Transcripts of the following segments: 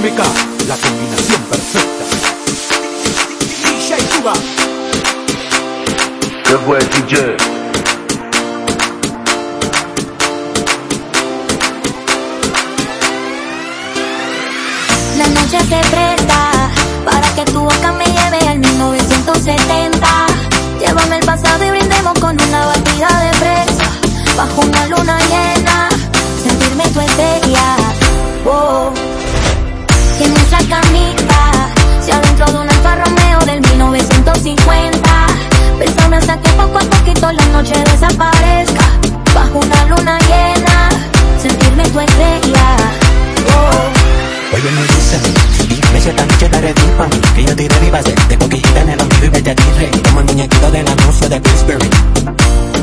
MK, la combinación perfecta. DJ Suga. ¿Qué fue, DJ? La noche se presta para que tu boca me lleve al 1970. Llévame el pasado y brindemos con una Bajo una luna llena, sentirme tu estrella. Oh. Oye, me dice Dime si esta noche la ready pa' mí Que yo te ready pa' hacerte coquillita en el ombligo y verte a ti rey. Como el muñequito del anuncio de Pillsbury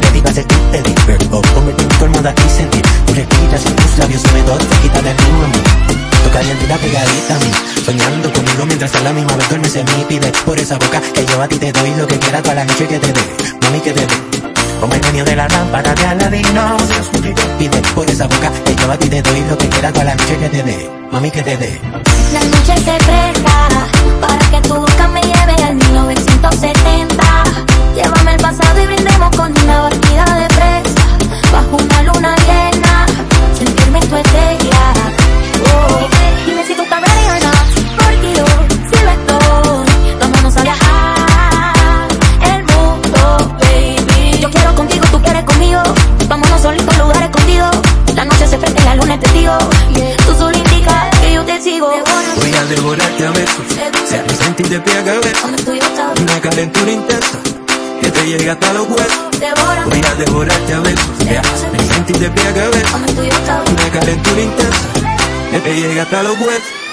Ready pa' hacerte te disper O convertir tu almohada y sentir. Tu respiras y tus labios húmedos Te quitan el ritmo a mí. Tu calientita pegadita a mí Soñando conmigo mientras a la misma vez duermes en mí Pide por esa boca que yo a ti te doy Lo que quiera toda la noche que te dé. Mami que te dé como el genio de la lámpara de Aladino. Pide por esa boca que yo a ti te doy Lo que quiera toda la noche que te dé Mami que te dé. La noche se presta Tú solo indicas que yo te sigo. Voy a devorarte a besos Se me sentir de pie a Una calentura intensa Que te llega hasta los huesos. Voy a devorarte a besos. Me sentir. de pie a Una calentura intensa Que te llega hasta los huesos